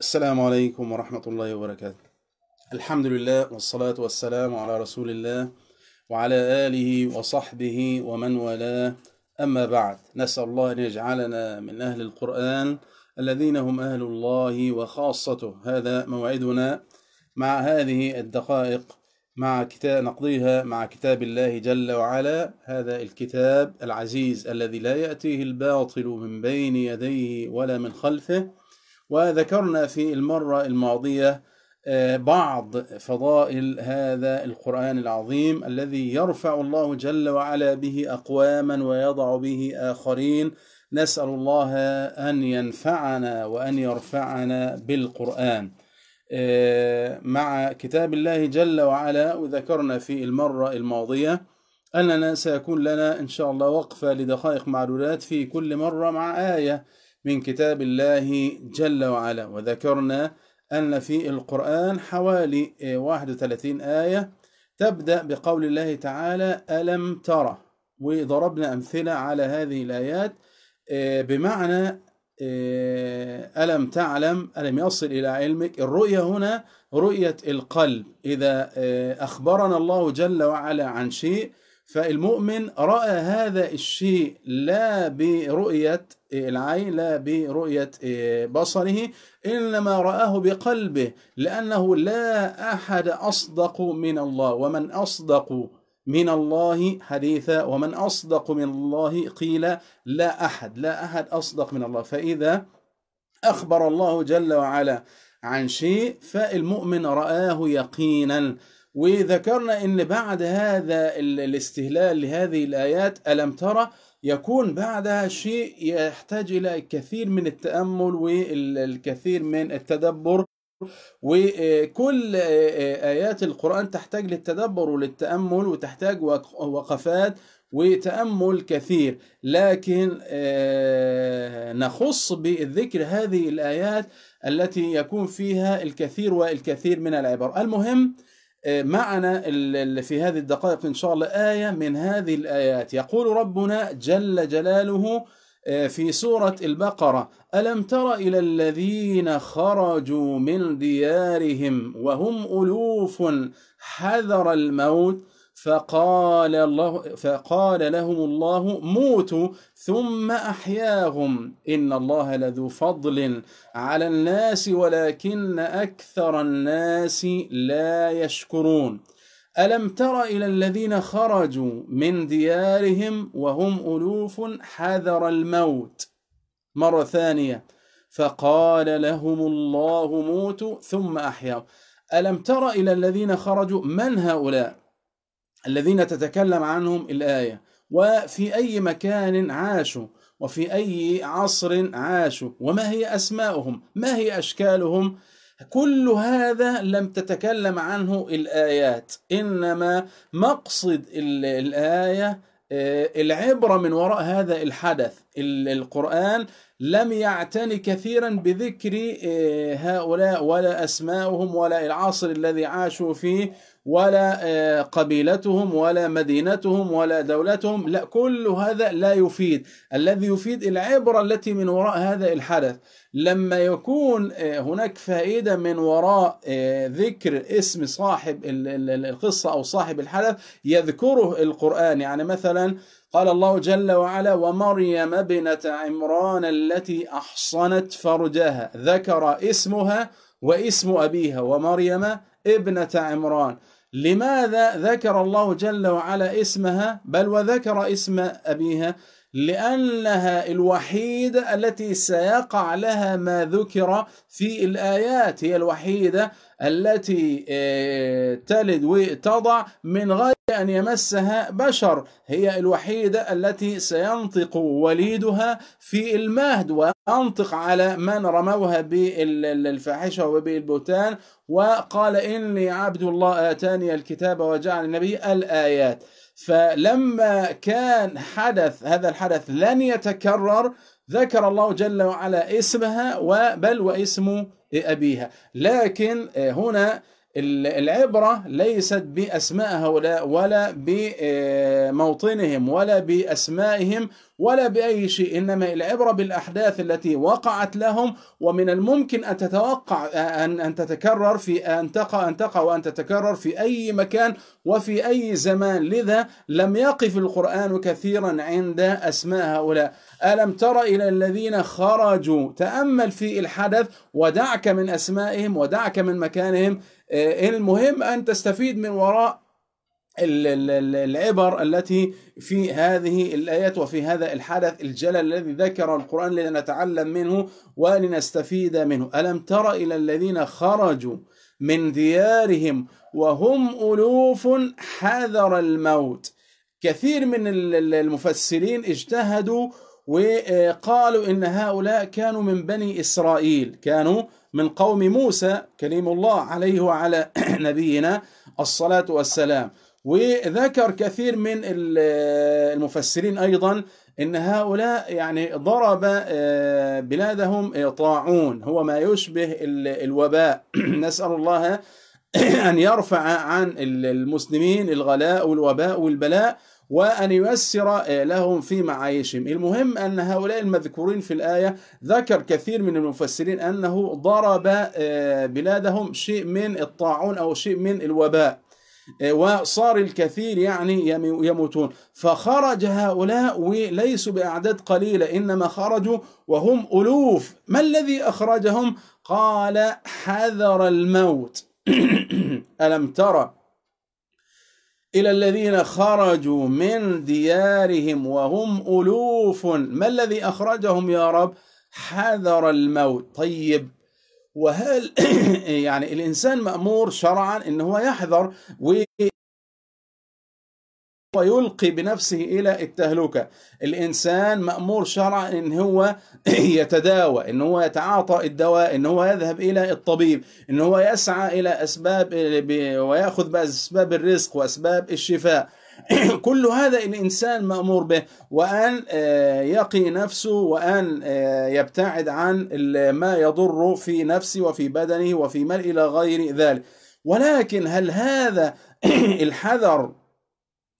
السلام عليكم ورحمة الله وبركاته. الحمد لله والصلاة والسلام على رسول الله وعلى آله وصحبه ومن والاه. أما بعد نسأل الله أن يجعلنا من أهل القرآن الذين هم أهل الله وخاصته. هذا موعدنا مع هذه الدقائق مع كتاب نقضيها مع كتاب الله جل وعلا. هذا الكتاب العزيز الذي لا يأتيه الباطل من بين يديه ولا من خلفه. وذكرنا في المرة الماضية بعض فضائل هذا القرآن العظيم الذي يرفع الله جل وعلا به أقواما ويضع به آخرين. نسأل الله أن ينفعنا وأن يرفعنا بالقرآن. مع كتاب الله جل وعلا وذكرنا في المرة الماضية أننا سيكون لنا إن شاء الله وقفة لدقائق معلولات في كل مرة مع آية. من كتاب الله جل وعلا. وذكرنا أن في القرآن حوالي 31 آية تبدأ بقول الله تعالى ألم ترى وضربنا أمثلة على هذه الآيات بمعنى ألم تعلم ألم يصل إلى علمك. الرؤية هنا رؤية القلب. إذا أخبرنا الله جل وعلا عن شيء فالمؤمن رأى هذا الشيء لا برؤية العين لا برؤية بصره إنما رآه بقلبه لأنه لا أحد أصدق من الله. ومن أصدق من الله حديثا ومن أصدق من الله قيل لا أحد لا أحد أصدق من الله. فإذا أخبر الله جل وعلا عن شيء فالمؤمن رآه يقينا. وذكرنا إن بعد هذا الاستهلال لهذه الآيات ألم ترى يكون بعدها شيء يحتاج إلى الكثير من التأمل والكثير من التدبر؟ وكل آيات القرآن تحتاج للتدبر وللتأمل وتحتاج وقفات وتأمل كثير. لكن نخص بالذكر هذه الآيات التي يكون فيها الكثير والكثير من العبر. المهم معنا في هذه الدقائق إن شاء الله آية من هذه الآيات. يقول ربنا جل جلاله في سورة البقرة ألم تر إلى الذين خرجوا من ديارهم وهم ألوف حذر الموت؟ فقال الله فقال لهم الله موتوا ثم أحياهم. إن الله لذو فضل على الناس ولكن أكثر الناس لا يشكرون. ألم تر إلى الذين خرجوا من ديارهم وهم ألوف حذر الموت؟ مرة ثانية. فقال لهم الله موتوا ثم أحياهم. ألم تر إلى الذين خرجوا؟ من هؤلاء؟ الذين تتكلم عنهم الآية. وفي أي مكان عاشوا؟ وفي أي عصر عاشوا؟ وما هي أسماؤهم؟ ما هي أشكالهم؟ كل هذا لم تتكلم عنه الآيات. إنما مقصد الآية العبرة من وراء هذا الحدث. القرآن لم يعتني كثيرا بذكر هؤلاء ولا أسماؤهم ولا العصر الذي عاشوا فيه. ولا قبيلتهم ولا مدينتهم ولا دولتهم. لا كل هذا لا يفيد. الذي يفيد العبرة التي من وراء هذا الحدث. لما يكون هناك فائدة من وراء ذكر اسم صاحب القصة أو صاحب الحدث يذكره القرآن. يعني مثلا قال الله جل وعلا ومريم ابنة عمران التي أحصنت فرجها. ذكر اسمها واسم أبيها ومريم ابنة عمران. لماذا ذكر الله جل وعلا اسمها؟ بل وذكر اسم أبيها لأنها الوحيدة التي سيقع لها ما ذكر في الآيات هي الوحيدة التي تلد وتضع من غير أن يمسها بشر. هي الوحيدة التي سينطق وليدها في المهد وينطق على من رموها بالفاحشة وبالبهتان. وقال إني عبد الله آتاني الكتاب وجعل النبي الآيات. فلما كان حدث هذا الحدث لن يتكرر ذكر الله جل وعلا اسمها وبل واسم أبيها. لكن هنا العبرة ليست بأسماء هؤلاء ولا بموطنهم ولا بأسمائهم ولا بأي شيء إنما العبرة بالأحداث التي وقعت لهم ومن الممكن أن تتوقع أن أن تتكرر في أن تقع أن تقع وأن تتكرر في أي مكان وفي أي زمان. لذا لم يقف القرآن كثيرا عند أسماء هؤلاء. ألم تر إلى الذين خرجوا؟ تأمل في الحدث ودعك من أسمائهم ودعك من مكانهم. المهم أن تستفيد من وراء العبر التي في هذه الآيات وفي هذا الحدث الجلل الذي ذكر القرآن لنتعلم منه ولنستفيد منه. ألم تر إلى الذين خرجوا من ديارهم وهم ألوف حذر الموت؟ كثير من المفسرين اجتهدوا وقالوا إن هؤلاء كانوا من بني إسرائيل كانوا من قوم موسى كليم الله عليه وعلى نبينا الصلاة والسلام. وذكر كثير من المفسرين أيضا إن هؤلاء يعني ضرب آه، بلادهم طاعون. هو ما يشبه الوباء. نسأل الله أن يرفع عن المسلمين الغلاء والوباء والبلاء وأن ييسر آه، لهم في معايشهم. المهم أن هؤلاء المذكورين في الآية ذكر كثير من المفسرين أنه ضرب آه، بلادهم شيء من الطاعون أو شيء من الوباء. آه، وصار الكثير يعني يموتون. فخرج هؤلاء وليسوا بأعداد قليلة إنما خرجوا وهم ألوف. ما الذي أخرجهم؟ قال حذر الموت. ألم ترى إلى الذين خرجوا من ديارهم وهم ألوف؟ ما الذي أخرجهم يا رب؟ حذر الموت. طيب وهل يعني الإنسان مأمور شرعا إن هو يحذر و ويلقي بنفسه إلى التهلكة؟ الإنسان مأمور شرعا إن هو يتداوى إن هو يتعاطى الدواء إن هو يذهب إلى الطبيب إن هو يسعى إلى أسباب ويأخذ بأسباب الرزق وأسباب الشفاء. كل هذا الإنسان مأمور به وأن آه، يقي نفسه وأن آه، يبتعد عن ما يضر في نفسه وفي بدنه وفي مال إلى غير ذلك. ولكن هل هذا الحذر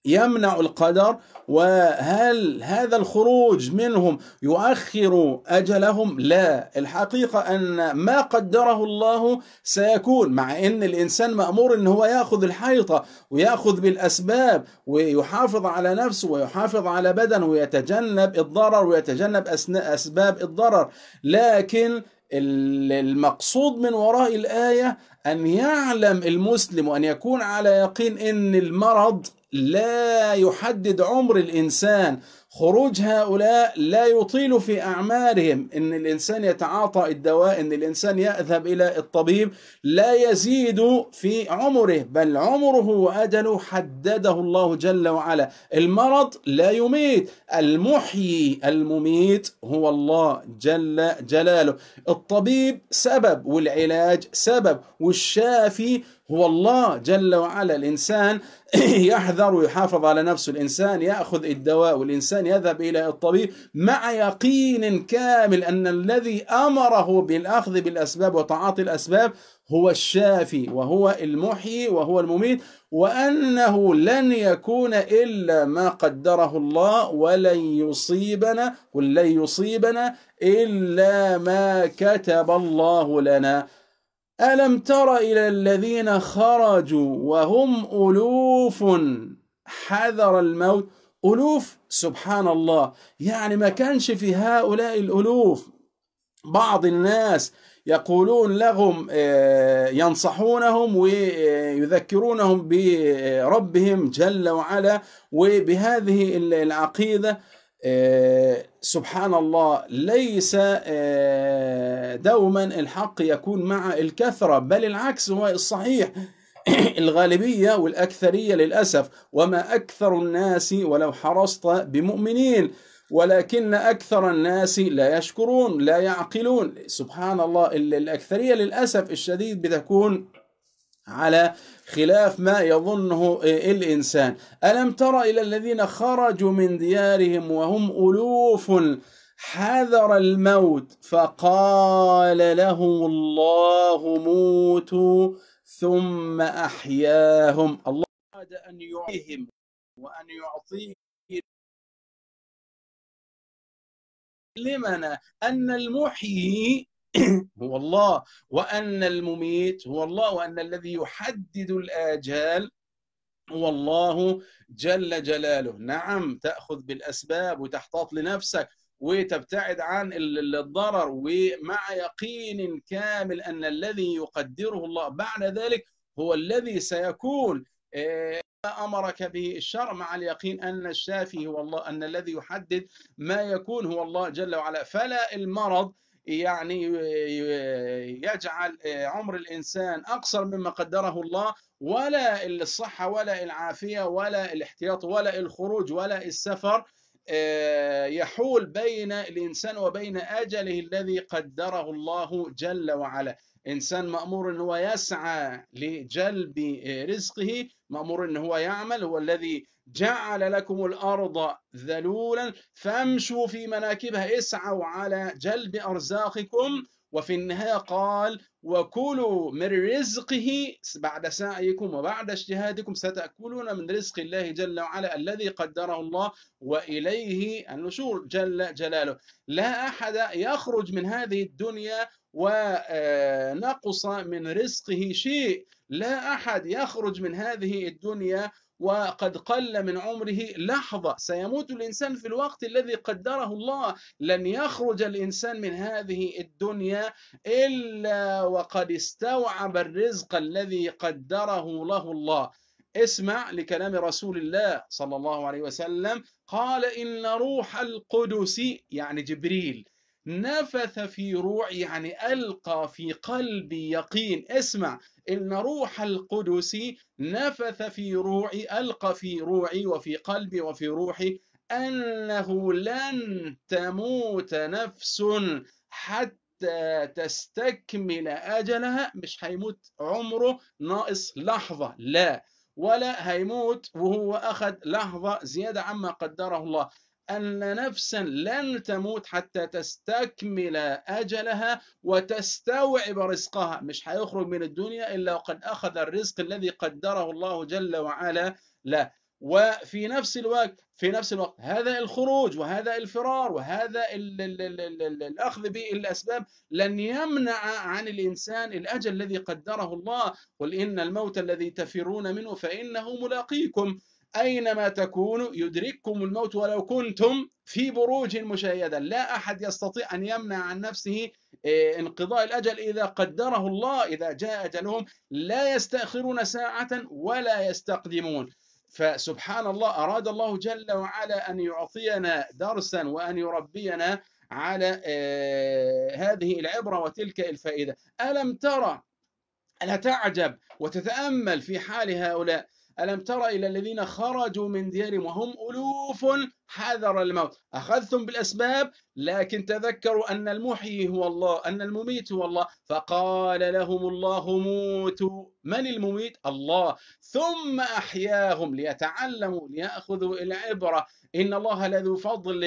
يمنع القدر وهل هذا الخروج منهم يؤخر أجلهم؟ لا. الحقيقة أن ما قدره الله سيكون مع إن الإنسان مأمور إن هو يأخذ الحيطة ويأخذ بالأسباب ويحافظ على نفسه ويحافظ على بدنه ويتجنب الضرر ويتجنب أسباب الضرر. لكن المقصود من وراء الآية أن يعلم المسلم وأن يكون على يقين إن المرض لا يحدد عمر الإنسان. خروج هؤلاء لا يطيل في أعمارهم. إن الإنسان يتعاطى الدواء إن الإنسان يذهب إلى الطبيب لا يزيد في عمره بل عمره وأجله حدده الله جل وعلا. المرض لا يميت المحيي المميت هو الله جل جلاله. الطبيب سبب والعلاج سبب والشافي هو الله جل وعلا. الإنسان يحذر ويحافظ على نفسه. الإنسان يأخذ الدواء والإنسان يذهب إلى الطبيب مع يقين كامل أن الذي أمره بالأخذ بالأسباب وتعاطي الأسباب هو الشافي وهو المحيي وهو المميت وأنه لن يكون إلا ما قدره الله ولن يصيبنا ولن يصيبنا إلا ما كتب الله لنا. ألم تر إلى الذين خرجوا وهم ألوف حذر الموت؟ ألوف؟ سبحان الله. يعني ما كانش في هؤلاء الألوف. بعض الناس يقولون لهم آه، ينصحونهم ويذكرونهم بربهم جل وعلا وبهذه العقيدة. آه، سبحان الله. ليس آه، دوما الحق يكون مع الكثرة بل العكس هو الصحيح. الغالبية والأكثرية للأسف وما أكثر الناس ولو حرصت بمؤمنين ولكن أكثر الناس لا يشكرون لا يعقلون. سبحان الله الأكثرية للأسف الشديد بتكون على خلاف ما يظنه الإنسان. ألم تر إلى الذين خرجوا من ديارهم وهم ألوف؟ حذر الموت فقال لهم الله موتوا ثم أحياهم. الله أراد أن يعيهم وأن يعطيه علمنا أن المحيي هو الله وأن المميت هو الله وأن الذي يحدد الآجال هو الله جل جلاله. نعم تأخذ بالأسباب وتحتاط لنفسك. وتبتعد عن الضرر ومع يقين كامل أن الذي يقدره الله بعد ذلك هو الذي سيكون آه، أمرك به الشرع مع اليقين أن الشافي هو الله أن الذي يحدد ما يكون هو الله جل وعلا. فلا المرض يعني يجعل عمر الإنسان أقصر مما قدره الله ولا الصحة ولا العافية ولا الاحتياط ولا الخروج ولا السفر. يحول بين الإنسان وبين أجله الذي قدره الله جل وعلا. إنسان مأمور أنه هو يسعى لجلب رزقه مأمور أنه هو يعمل هو الذي جعل لكم الأرض ذلولا. فامشوا في مناكبها اسعوا على جلب أرزاقكم. وفي النهاية قال وكلوا من رزقه بعد سعيكم وبعد اجتهادكم ستأكلون من رزق الله جل وعلا الذي قدره الله وإليه النشور جل جلاله. لا أحد يخرج من هذه الدنيا ونقص من رزقه شيء. لا أحد يخرج من هذه الدنيا وقد قل من عمره لحظة. سيموت الإنسان في الوقت الذي قدره الله. لن يخرج الإنسان من هذه الدنيا إلا وقد استوعب الرزق الذي قدره له الله. اسمع لكلام رسول الله صلى الله عليه وسلم. قال إن روح القدس يعني جبريل نفث في روعي يعني ألقى في قلبي يقين. اسمع إن روح القدس نفث في روعي ألقى في روعي وفي قلبي وفي روحي أنه لن تموت نفس حتى تستكمل أجلها. مش هيموت عمره ناقص لحظة لا. ولا هيموت وهو أخذ لحظة زيادة عما قدره الله. أن نفسا لن تموت حتى تستكمل أجلها وتستوعب رزقها. مش هيخرج من الدنيا إلا وقد أخذ الرزق الذي قدره الله جل وعلا. له وفي نفس الوقت في نفس الوقت هذا الخروج وهذا الفرار وهذا ال ال ال ال ال الأخذ بالأسباب لن يمنع عن الإنسان الأجل الذي قدره الله. قل إن الموت الذي تفرون منه فإنه ملاقيكم. أينما تكونوا يدرككم الموت ولو كنتم في بروج مشيدة. لا أحد يستطيع أن يمنع عن نفسه آه، انقضاء الأجل إذا قدره الله إذا جاء أجلهم. لا يستأخرون ساعة ولا يستقدمون. فسبحان الله أراد الله جل وعلا أن يعطينا درسا وأن يربينا على آه، هذه العبرة وتلك الفائدة. ألم ترى ألا تعجب وتتأمل في حال هؤلاء؟ ألم تر إلى الذين خرجوا من ديارهم وهم ألوف حذر الموت؟ أخذتم بالأسباب لكن تذكروا أن المحيي هو الله أن المميت هو الله. فقال لهم الله موتوا. من المميت؟ الله. ثم أحياهم ليتعلموا ليأخذوا العبرة إن الله لذو فضل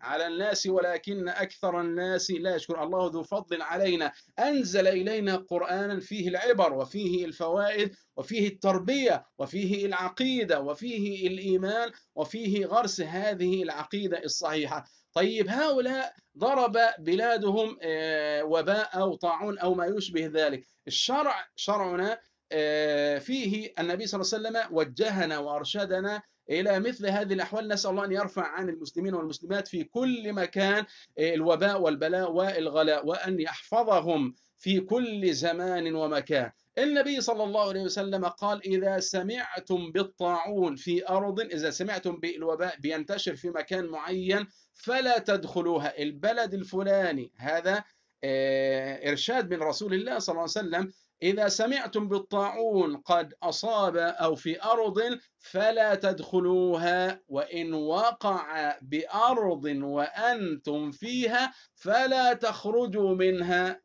على الناس ولكن أكثر الناس لا يشكر الله ذو فضل علينا. أنزل إلينا قرآنا فيه العبر وفيه الفوائد وفيه التربية وفيه العقيدة وفيه الإيمان وفيه غرس هذه العقيدة الصحيحة. طيب هؤلاء ضرب بلادهم آه، وباء أو طاعون أو ما يشبه ذلك. الشرع شرعنا آه، فيه النبي صلى الله عليه وسلم وجهنا وأرشدنا إلى مثل هذه الأحوال. نسأل الله أن يرفع عن المسلمين والمسلمات في كل مكان الوباء والبلاء والغلاء وأن يحفظهم في كل زمان ومكان. النبي صلى الله عليه وسلم قال إذا سمعتم بالطاعون في أرض إذا سمعتم بالوباء بينتشر في مكان معين فلا تدخلوها. البلد الفلاني. هذا آه، إرشاد من رسول الله صلى الله عليه وسلم إذا سمعتم بالطاعون قد أصاب أو في أرض فلا تدخلوها وإن وقع بأرض وأنتم فيها فلا تخرجوا منها.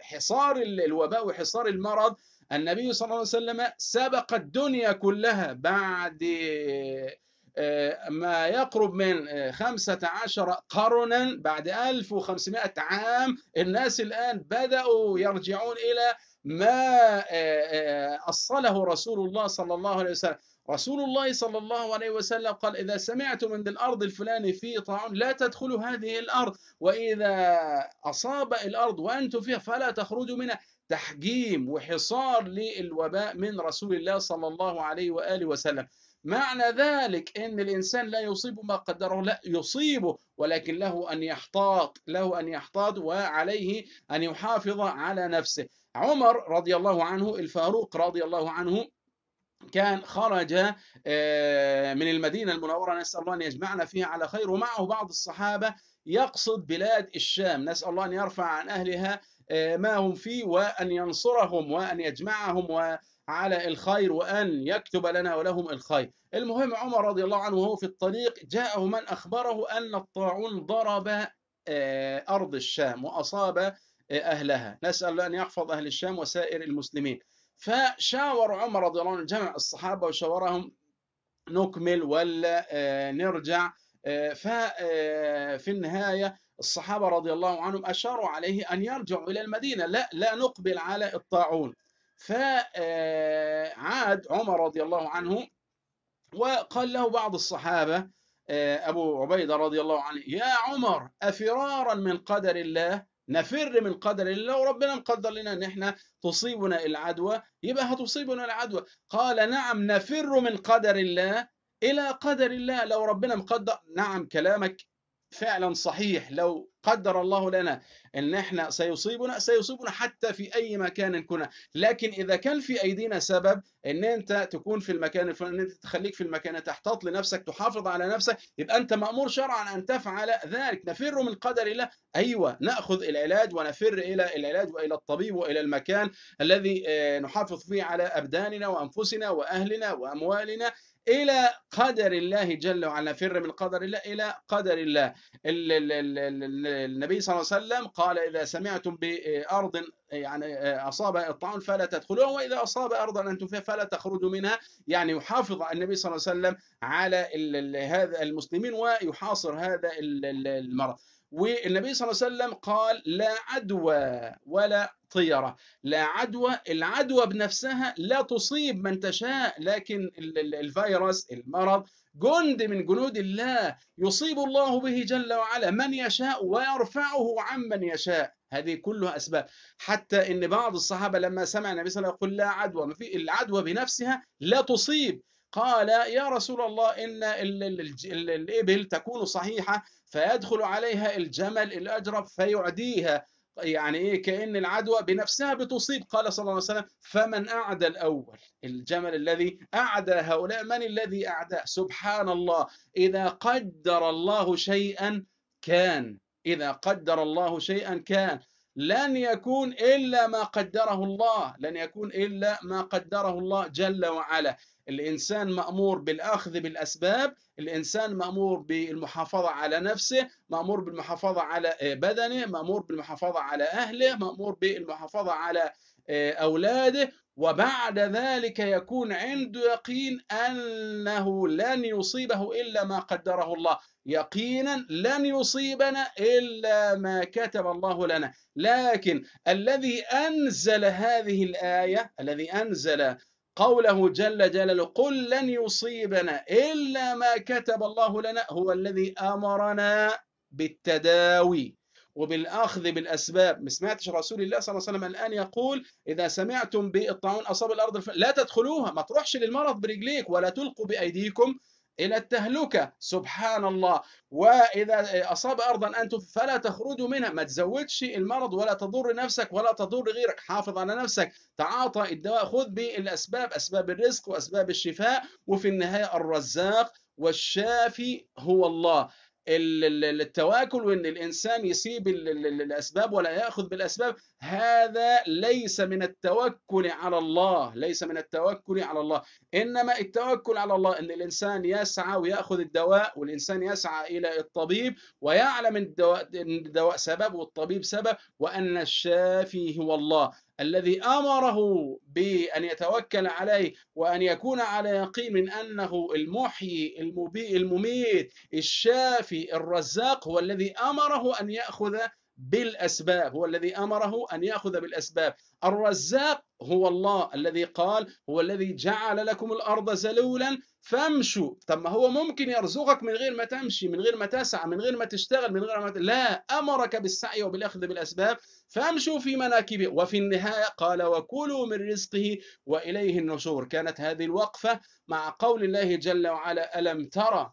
حصار الوباء وحصار المرض النبي صلى الله عليه وسلم سبق الدنيا كلها بعد ما يقرب من 15 آه، قرنا بعد 1500 عام الناس الآن بدأوا يرجعون إلى ما آه، أصله رسول الله صلى الله عليه وسلم. رسول الله صلى الله عليه وسلم قال إذا سمعتم من الأرض الفلاني في طاعون لا تدخلوا هذه الأرض وإذا أصاب الأرض وأنتم فيها فلا تخرجوا منها. تحجيم وحصار للوباء من رسول الله صلى الله عليه وآله وسلم. معنى ذلك إن الإنسان لا يصيب ما قدره لا يصيبه ولكن له أن يحتاط له أن يحتاط وعليه أن يحافظ على نفسه. عمر رضي الله عنه الفاروق رضي الله عنه كان خرج من المدينة المنورة. نسأل الله أن يجمعنا فيها على خير. ومعه بعض الصحابة يقصد بلاد الشام. نسأل الله أن يرفع عن أهلها ما هم فيه وأن ينصرهم وأن يجمعهم على الخير وأن يكتب لنا ولهم الخير. المهم عمر رضي الله عنه وهو في الطريق جاءه من أخبره أن الطاعون ضرب أرض الشام وأصاب أهلها. نسأل الله أن يحفظ أهل الشام وسائر المسلمين. فشاور عمر رضي الله عنه جمع الصحابة وشاورهم نكمل ولا نرجع ففي النهاية الصحابة رضي الله عنهم أشاروا عليه أن يرجعوا إلى المدينة. لا لا نقبل على الطاعون. فعاد عمر رضي الله عنه وقال له بعض الصحابة أبو عبيدة رضي الله عنه يا عمر أفرارا من قدر الله نفر من قدر الله وربنا مقدر لنا أن إحنا تصيبنا العدوى. يبقى هتصيبنا العدوى. قال نعم نفر من قدر الله إلى قدر الله. لو ربنا مقدر نعم كلامك فعلا صحيح. لو قدر الله لنا إن إحنا سيصيبنا سيصيبنا حتى في أي مكان كنا. لكن إذا كان في أيدينا سبب إن أنت تكون في المكان الفلاني إن أنت تخليك في المكان تحتاط لنفسك تحافظ على نفسك يبقى أنت مأمور شرعا أن تفعل ذلك. نفر من قدر الله. أيوه نأخذ العلاج ونفر إلى العلاج وإلى الطبيب وإلى المكان الذي نحافظ فيه على أبداننا وأنفسنا وأهلنا وأموالنا. إلى قدر الله جل وعلا نفر من قدر الله إلى قدر الله. النبي صلى الله عليه وسلم قال إذا سمعتم بأرض يعني أصاب الطاعون فلا تدخلوها وإذا أصاب أرضا أنتم فيها فلا تخرجوا منها. يعني يحافظ النبي صلى الله عليه وسلم على هذا المسلمين ويحاصر هذا المرض. والنبي صلى الله عليه وسلم قال لا عدوى ولا طيرة. لا عدوى العدوى بنفسها لا تصيب من تشاء لكن الفيروس المرض جند من جنود الله يصيب الله به جل وعلا. من يشاء ويرفعه عمن يشاء. هذه كلها أسباب. حتى إن بعض الصحابة لما سمع النبي صلى الله عليه وسلم يقول لا عدوى ما في العدوى بنفسها لا تصيب. قال يا رسول الله إن الإبل تكون صحيحة فيدخل عليها الجمل الأجرب فيعديها. يعني إيه؟ كأن العدوى بنفسها بتصيب. قال صلى الله عليه وسلم فمن أعدى الأول الجمل الذي أعدى هؤلاء من الذي أعداه؟ سبحان الله. إذا قدر الله شيئا كان. إذا قدر الله شيئا كان. لن يكون إلا ما قدره الله. لن يكون إلا ما قدره الله جل وعلا. الإنسان مأمور بالأخذ بالأسباب الإنسان مأمور بالمحافظة على نفسه مأمور بالمحافظة على بدنه مأمور بالمحافظة على أهله مأمور بالمحافظة على أولاده وبعد ذلك يكون عنده يقين أنه لن يصيبه إلا ما قدره الله. يقينا لن يصيبنا إلا ما كتب الله لنا. لكن الذي أنزل هذه الآية الذي أنزل قوله جل جلاله قل لن يصيبنا إلا ما كتب الله لنا هو الذي أمرنا بالتداوي وبالأخذ بالأسباب. ما سمعتش رسول الله صلى الله عليه وسلم الآن يقول إذا سمعتم بالطاعون أصاب الأرض الف... لا تدخلوها ما تروحش للمرض برجليك ولا تلقوا بأيديكم إلى التهلكة. سبحان الله وإذا أصاب أرضا أنتم فلا تخرجوا منها. ما تزودش المرض ولا تضر نفسك ولا تضر غيرك. حافظ على نفسك. تعاطى الدواء. خذ بالأسباب. أسباب الرزق وأسباب الشفاء. وفي النهاية الرزاق والشافي هو الله. التواكل وإن الإنسان يسيب الأسباب ولا يأخذ بالأسباب هذا ليس من التوكل على الله ليس من التوكل على الله. إنما التوكل على الله إن الإنسان يسعى ويأخذ الدواء والإنسان يسعى إلى الطبيب ويعلم إن الدواء, سبب والطبيب سبب وأن الشافي هو الله. الذي أمره بأن يتوكل عليه وأن يكون على يقين من أنه المحيي المميت الشافي الرزاق هو الذي أمره أن يأخذ بالأسباب هو الذي أمره أن يأخذ بالأسباب. الرزاق هو الله الذي قال هو الذي جعل لكم الأرض زلولا فامشوا. طب ما هو ممكن يرزقك من غير ما تمشي من غير ما تسعى من غير ما تشتغل من غير ما. لا أمرك بالسعي وبالأخذ بالأسباب. فامشوا في مناكبه وفي النهاية قال وكلوا من رزقه وإليه النشور. كانت هذه الوقفة مع قول الله جل وعلا ألم ترى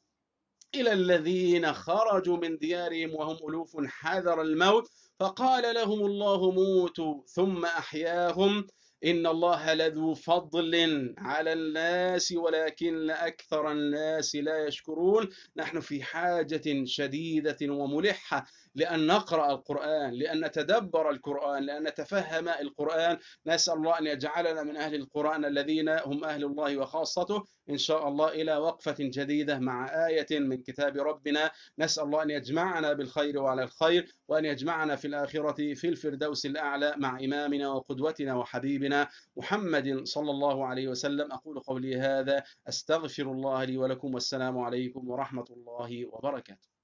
إلى الذين خرجوا من ديارهم وهم ألوف حذر الموت فقال لهم الله موتوا ثم أحياهم. إن الله لذو فضل على الناس ولكن أكثر الناس لا يشكرون. نحن في حاجة شديدة وملحة لأن نقرأ القرآن لأن نتدبر القرآن لأن نتفهم القرآن. نسأل الله أن يجعلنا من أهل القرآن الذين هم أهل الله وخاصته. إن شاء الله إلى وقفة جديدة مع آية من كتاب ربنا. نسأل الله أن يجمعنا بالخير وعلى الخير وأن يجمعنا في الآخرة في الفردوس الأعلى مع إمامنا وقدوتنا وحبيبنا محمد صلى الله عليه وسلم. أقول قولي هذا أستغفر الله لي ولكم والسلام عليكم ورحمة الله وبركاته.